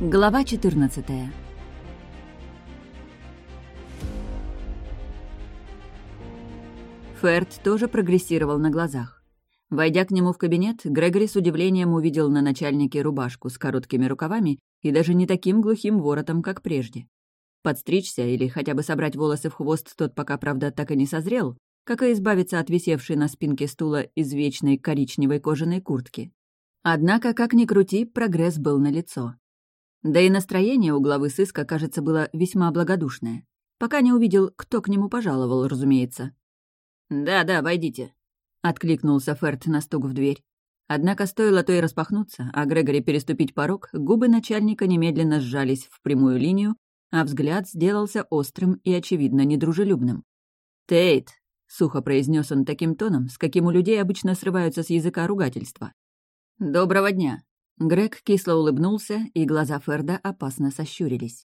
Глава 14 Ферд тоже прогрессировал на глазах. Войдя к нему в кабинет, Грегори с удивлением увидел на начальнике рубашку с короткими рукавами и даже не таким глухим воротом, как прежде. Подстричься или хотя бы собрать волосы в хвост тот пока, правда, так и не созрел, как и избавиться от висевшей на спинке стула извечной коричневой кожаной куртки. Однако, как ни крути, прогресс был налицо. Да и настроение у главы сыска, кажется, было весьма благодушное. Пока не увидел, кто к нему пожаловал, разумеется. «Да-да, войдите», — откликнулся Ферд на стук в дверь. Однако стоило то и распахнуться, а Грегори переступить порог, губы начальника немедленно сжались в прямую линию, а взгляд сделался острым и, очевидно, недружелюбным. «Тейт», — сухо произнес он таким тоном, с каким у людей обычно срываются с языка ругательства. «Доброго дня». Грег кисло улыбнулся, и глаза Ферда опасно сощурились.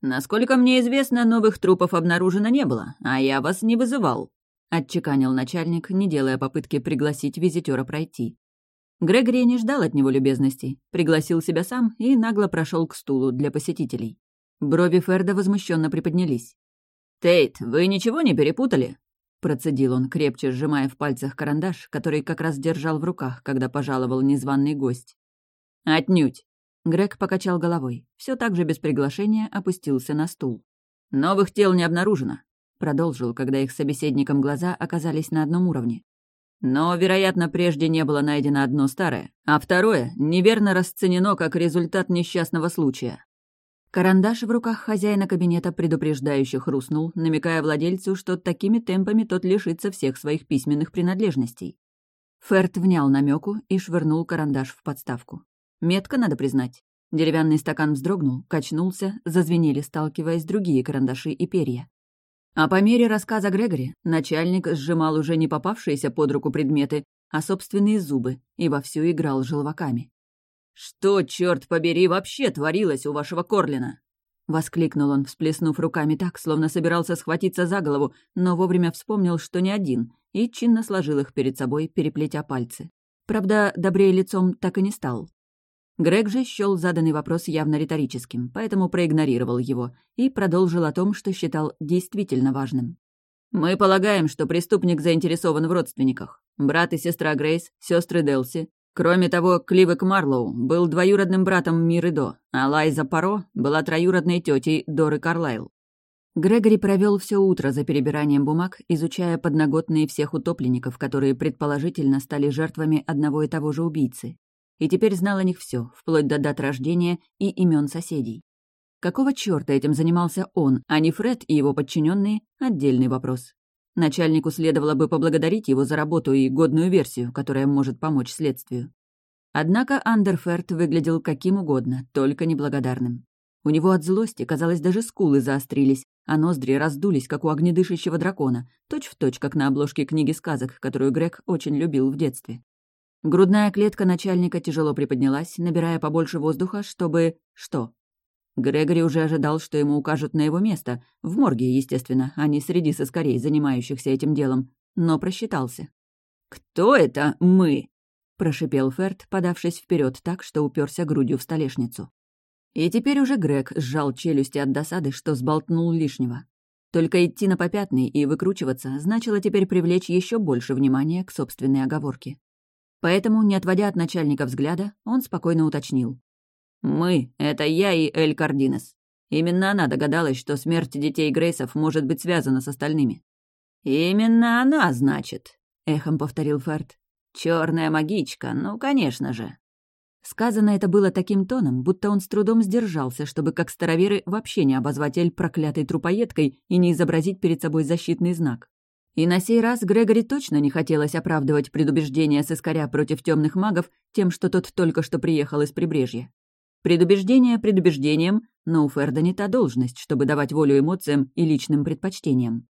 «Насколько мне известно, новых трупов обнаружено не было, а я вас не вызывал», — отчеканил начальник, не делая попытки пригласить визитера пройти. Грегори не ждал от него любезностей, пригласил себя сам и нагло прошел к стулу для посетителей. Брови Ферда возмущенно приподнялись. «Тейт, вы ничего не перепутали?» Процедил он, крепче сжимая в пальцах карандаш, который как раз держал в руках, когда пожаловал незваный гость. «Отнюдь!» Грег покачал головой. Все так же без приглашения опустился на стул. «Новых тел не обнаружено», — продолжил, когда их собеседником глаза оказались на одном уровне. Но, вероятно, прежде не было найдено одно старое, а второе неверно расценено как результат несчастного случая. Карандаш в руках хозяина кабинета предупреждающе хрустнул, намекая владельцу, что такими темпами тот лишится всех своих письменных принадлежностей. Ферт внял намеку и швырнул карандаш в подставку. Метко, надо признать. Деревянный стакан вздрогнул, качнулся, зазвенели, сталкиваясь другие карандаши и перья. А по мере рассказа Грегори начальник сжимал уже не попавшиеся под руку предметы, а собственные зубы и вовсю играл желваками. «Что, черт побери, вообще творилось у вашего Корлина?» — воскликнул он, всплеснув руками так, словно собирался схватиться за голову, но вовремя вспомнил, что не один, и чинно сложил их перед собой, переплетя пальцы. Правда, добрее лицом так и не стал. Грег же счёл заданный вопрос явно риторическим, поэтому проигнорировал его и продолжил о том, что считал действительно важным. «Мы полагаем, что преступник заинтересован в родственниках. Брат и сестра Грейс, сестры Делси. Кроме того, Кливек Марлоу был двоюродным братом Миры До, а Лайза Паро была троюродной тетей Доры Карлайл. Грегори провел все утро за перебиранием бумаг, изучая подноготные всех утопленников, которые предположительно стали жертвами одного и того же убийцы и теперь знал о них все, вплоть до дат рождения и имен соседей. Какого черта этим занимался он, а не Фред и его подчиненные? Отдельный вопрос. Начальнику следовало бы поблагодарить его за работу и годную версию, которая может помочь следствию. Однако Андерферт выглядел каким угодно, только неблагодарным. У него от злости, казалось, даже скулы заострились, а ноздри раздулись, как у огнедышащего дракона, точь-в-точь, точь, как на обложке книги сказок, которую Грег очень любил в детстве. Грудная клетка начальника тяжело приподнялась, набирая побольше воздуха, чтобы... Что? Грегори уже ожидал, что ему укажут на его место, в морге, естественно, а не среди соскорей, занимающихся этим делом, но просчитался. «Кто это мы?» — прошипел Ферд, подавшись вперед так, что уперся грудью в столешницу. И теперь уже Грег сжал челюсти от досады, что сболтнул лишнего. Только идти на попятный и выкручиваться значило теперь привлечь еще больше внимания к собственной оговорке. Поэтому, не отводя от начальника взгляда, он спокойно уточнил. «Мы — это я и Эль Кардинес. Именно она догадалась, что смерть детей Грейсов может быть связана с остальными». «Именно она, значит», — эхом повторил Ферд. Черная магичка, ну, конечно же». Сказано это было таким тоном, будто он с трудом сдержался, чтобы, как староверы, вообще не обозвать Эль проклятой трупоедкой и не изобразить перед собой защитный знак. И на сей раз Грегори точно не хотелось оправдывать предубеждение сыскаря против темных магов тем, что тот только что приехал из прибрежья. Предубеждение предубеждением, но у Ферда не та должность, чтобы давать волю эмоциям и личным предпочтениям.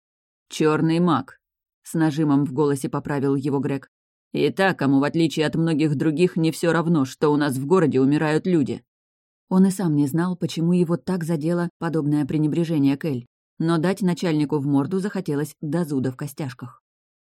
Черный маг», — с нажимом в голосе поправил его Грег. «И так, кому, в отличие от многих других, не все равно, что у нас в городе умирают люди». Он и сам не знал, почему его так задело подобное пренебрежение к но дать начальнику в морду захотелось до зуда в костяшках.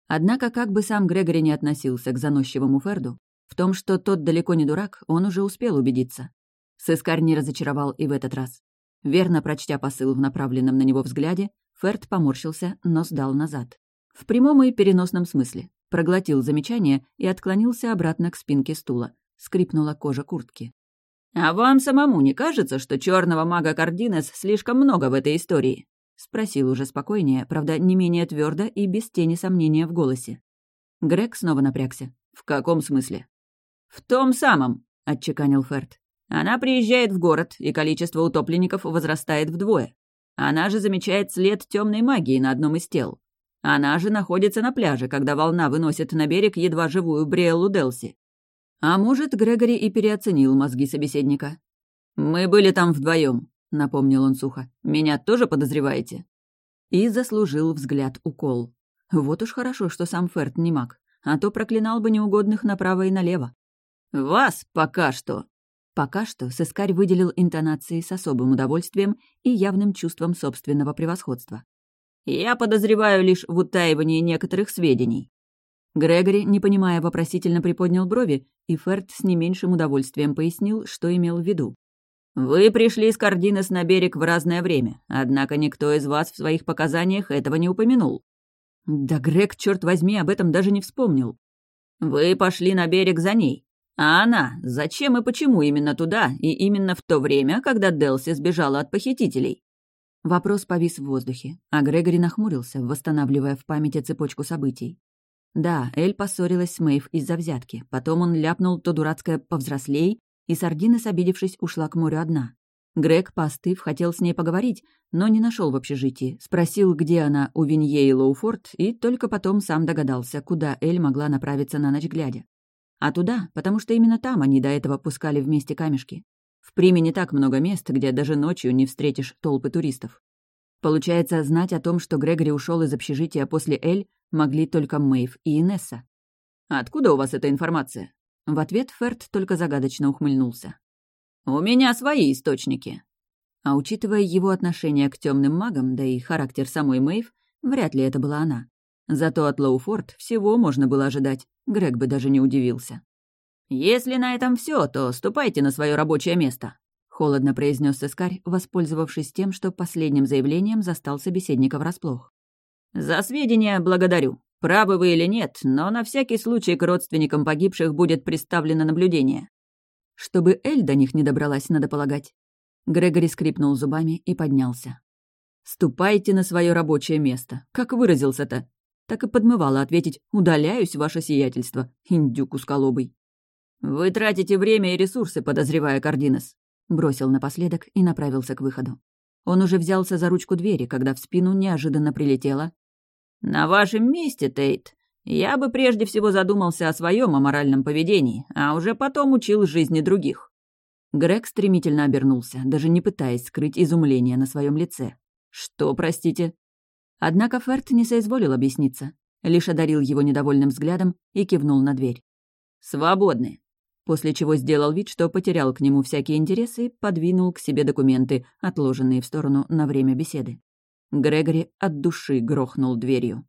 Однако, как бы сам Грегори не относился к заносчивому Ферду, в том, что тот далеко не дурак, он уже успел убедиться. Сыскарь не разочаровал и в этот раз. Верно прочтя посыл в направленном на него взгляде, Ферд поморщился, но сдал назад. В прямом и переносном смысле. Проглотил замечание и отклонился обратно к спинке стула. Скрипнула кожа куртки. «А вам самому не кажется, что черного мага Кардинес слишком много в этой истории?» — спросил уже спокойнее, правда, не менее твердо и без тени сомнения в голосе. Грег снова напрягся. «В каком смысле?» «В том самом», — отчеканил Ферд. «Она приезжает в город, и количество утопленников возрастает вдвое. Она же замечает след темной магии на одном из тел. Она же находится на пляже, когда волна выносит на берег едва живую Бриэллу Делси. А может, Грегори и переоценил мозги собеседника. «Мы были там вдвоем, напомнил он сухо. «Меня тоже подозреваете?» И заслужил взгляд укол. Вот уж хорошо, что сам Ферд не маг, а то проклинал бы неугодных направо и налево. «Вас пока что!» Пока что сыскарь выделил интонации с особым удовольствием и явным чувством собственного превосходства. «Я подозреваю лишь в утаивании некоторых сведений». Грегори, не понимая, вопросительно приподнял брови, и Ферд с не меньшим удовольствием пояснил, что имел в виду. «Вы пришли с Кардинес на берег в разное время, однако никто из вас в своих показаниях этого не упомянул». Да Грег, черт возьми, об этом даже не вспомнил. «Вы пошли на берег за ней, а она, зачем и почему именно туда и именно в то время, когда Делси сбежала от похитителей? Вопрос повис в воздухе, а Грегори нахмурился, восстанавливая в памяти цепочку событий. Да, Эль поссорилась с Мэйв из-за взятки, потом он ляпнул то дурацкое «повзрослей», и Сардина, обидевшись, ушла к морю одна. Грег, поостыв, хотел с ней поговорить, но не нашел в общежитии, спросил, где она у Винье и Лоуфорд, и только потом сам догадался, куда Эль могла направиться на ночь глядя. А туда, потому что именно там они до этого пускали вместе камешки. В Приме не так много мест, где даже ночью не встретишь толпы туристов. Получается, знать о том, что Грегори ушел из общежития после Эль, могли только Мэйв и Инесса. «Откуда у вас эта информация?» В ответ Ферд только загадочно ухмыльнулся. «У меня свои источники». А учитывая его отношение к темным магам, да и характер самой Мэйв, вряд ли это была она. Зато от Лоуфорд всего можно было ожидать, Грег бы даже не удивился. «Если на этом все, то ступайте на свое рабочее место», — холодно произнес Эскарь, воспользовавшись тем, что последним заявлением застал собеседника врасплох. «За сведения благодарю. Правы вы или нет, но на всякий случай к родственникам погибших будет представлено наблюдение. Чтобы Эль до них не добралась, надо полагать». Грегори скрипнул зубами и поднялся. «Ступайте на свое рабочее место. Как выразился-то? так и подмывала ответить «Удаляюсь, ваше сиятельство, индюк усколобый». «Вы тратите время и ресурсы, подозревая Кардинес», — бросил напоследок и направился к выходу. Он уже взялся за ручку двери, когда в спину неожиданно прилетело. «На вашем месте, Тейт, я бы прежде всего задумался о своем аморальном поведении, а уже потом учил жизни других». Грег стремительно обернулся, даже не пытаясь скрыть изумление на своем лице. «Что, простите?» Однако Ферт не соизволил объясниться, лишь одарил его недовольным взглядом и кивнул на дверь. «Свободны!» После чего сделал вид, что потерял к нему всякие интересы и подвинул к себе документы, отложенные в сторону на время беседы. Грегори от души грохнул дверью.